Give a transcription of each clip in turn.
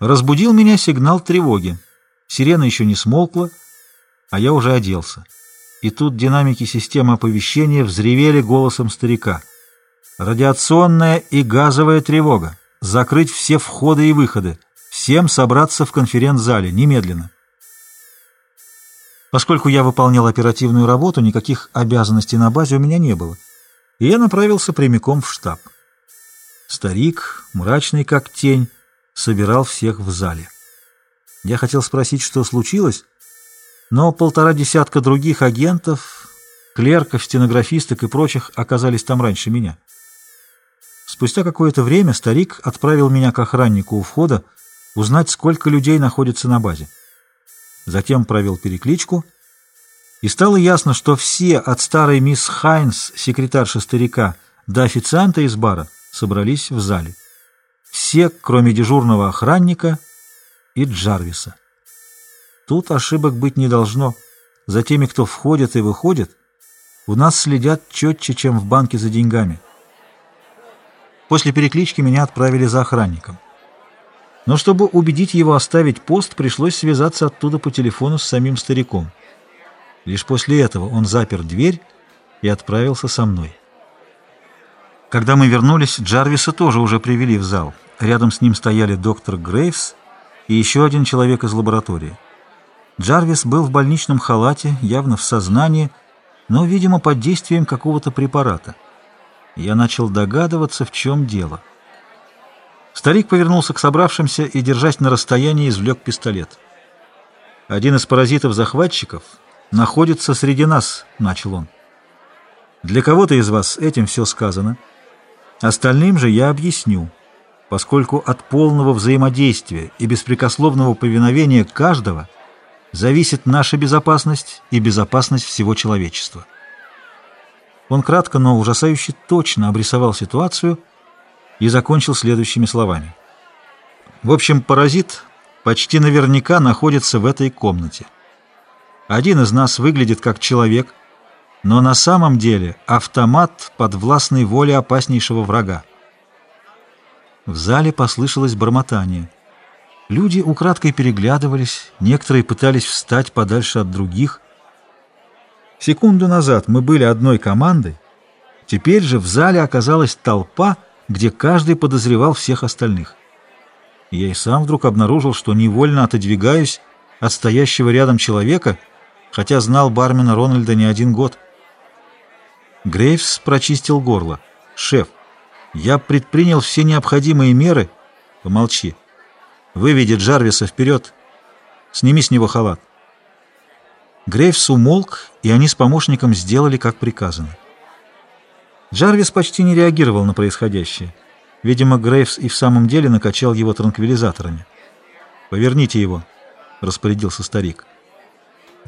Разбудил меня сигнал тревоги. Сирена еще не смолкла, а я уже оделся. И тут динамики системы оповещения взревели голосом старика. «Радиационная и газовая тревога! Закрыть все входы и выходы! Всем собраться в конференц-зале! Немедленно!» Поскольку я выполнял оперативную работу, никаких обязанностей на базе у меня не было, и я направился прямиком в штаб. Старик, мрачный как тень, собирал всех в зале. Я хотел спросить, что случилось, но полтора десятка других агентов, клерков, стенографисток и прочих оказались там раньше меня. Спустя какое-то время старик отправил меня к охраннику у входа узнать, сколько людей находится на базе. Затем провел перекличку, и стало ясно, что все от старой мисс Хайнс, секретарши старика, до официанта из бара собрались в зале. Все, кроме дежурного охранника и Джарвиса. Тут ошибок быть не должно. За теми, кто входит и выходит, у нас следят четче, чем в банке за деньгами. После переклички меня отправили за охранником. Но чтобы убедить его оставить пост, пришлось связаться оттуда по телефону с самим стариком. Лишь после этого он запер дверь и отправился со мной. Когда мы вернулись, Джарвиса тоже уже привели в зал. Рядом с ним стояли доктор Грейвс и еще один человек из лаборатории. Джарвис был в больничном халате, явно в сознании, но, видимо, под действием какого-то препарата. Я начал догадываться, в чем дело. Старик повернулся к собравшимся и, держась на расстоянии, извлек пистолет. «Один из паразитов-захватчиков находится среди нас», — начал он. «Для кого-то из вас этим все сказано. Остальным же я объясню» поскольку от полного взаимодействия и беспрекословного повиновения каждого зависит наша безопасность и безопасность всего человечества. Он кратко, но ужасающе точно обрисовал ситуацию и закончил следующими словами. В общем, паразит почти наверняка находится в этой комнате. Один из нас выглядит как человек, но на самом деле автомат под властной волей опаснейшего врага. В зале послышалось бормотание. Люди украдкой переглядывались, некоторые пытались встать подальше от других. Секунду назад мы были одной командой, теперь же в зале оказалась толпа, где каждый подозревал всех остальных. Я и сам вдруг обнаружил, что невольно отодвигаюсь от стоящего рядом человека, хотя знал бармена Рональда не один год. Грейвс прочистил горло. «Шеф, я предпринял все необходимые меры. Помолчи. Выведи Джарвиса вперед. Сними с него халат. Грейвс умолк, и они с помощником сделали, как приказано. Джарвис почти не реагировал на происходящее. Видимо, Грейвс и в самом деле накачал его транквилизаторами. «Поверните его», — распорядился старик.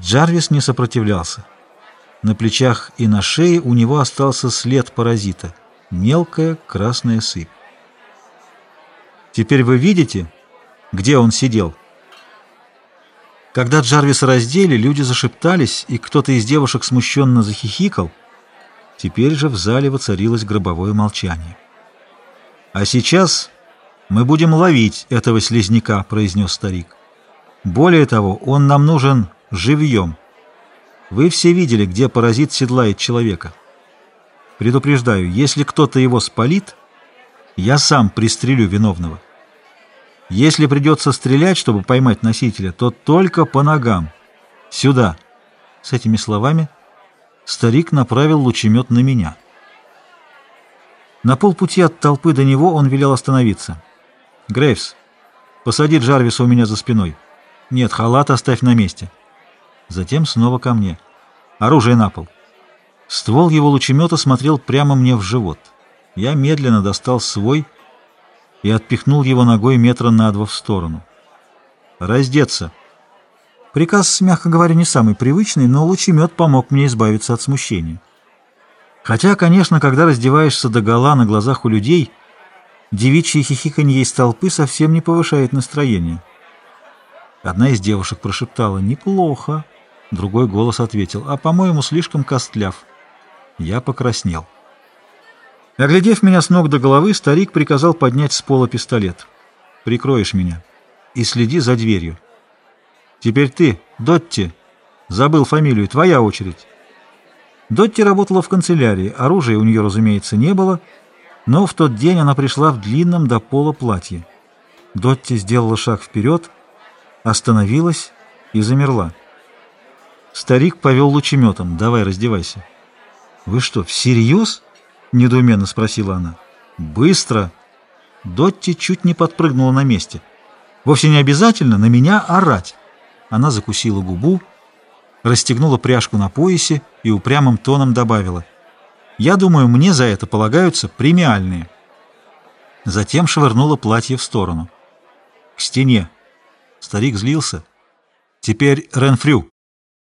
Джарвис не сопротивлялся. На плечах и на шее у него остался след паразита — мелкая красная сыпь. Теперь вы видите, где он сидел? Когда Джарвиса раздели, люди зашептались, и кто-то из девушек смущенно захихикал. Теперь же в зале воцарилось гробовое молчание. «А сейчас мы будем ловить этого слизняка», — произнес старик. «Более того, он нам нужен живьем. Вы все видели, где паразит седлает человека». Предупреждаю, если кто-то его спалит, я сам пристрелю виновного. Если придется стрелять, чтобы поймать носителя, то только по ногам. Сюда. С этими словами старик направил лучемет на меня. На полпути от толпы до него он велел остановиться. «Грейвс, посади Джарвиса у меня за спиной. Нет, халат оставь на месте». Затем снова ко мне. «Оружие на пол». Ствол его лучемета смотрел прямо мне в живот. Я медленно достал свой и отпихнул его ногой метра на два в сторону. «Раздеться!» Приказ, мягко говоря, не самый привычный, но лучемет помог мне избавиться от смущения. Хотя, конечно, когда раздеваешься до гола на глазах у людей, девичье хихиканье из толпы совсем не повышает настроение. Одна из девушек прошептала «Неплохо». Другой голос ответил «А, по-моему, слишком костляв». Я покраснел. Оглядев меня с ног до головы, старик приказал поднять с пола пистолет. «Прикроешь меня». и следи за дверью. Теперь ты, Дотти, забыл фамилию, твоя очередь. Дотти работала в канцелярии, оружия у нее, разумеется, не было, но в тот день она пришла в длинном до пола платье. Дотти сделала шаг вперед, остановилась и замерла. Старик повел лучеметом. «Давай, раздевайся». «Вы что, всерьез?» — недоуменно спросила она. «Быстро!» Дотти чуть не подпрыгнула на месте. «Вовсе не обязательно на меня орать!» Она закусила губу, расстегнула пряжку на поясе и упрямым тоном добавила. «Я думаю, мне за это полагаются премиальные». Затем швырнула платье в сторону. К стене. Старик злился. «Теперь Ренфрю».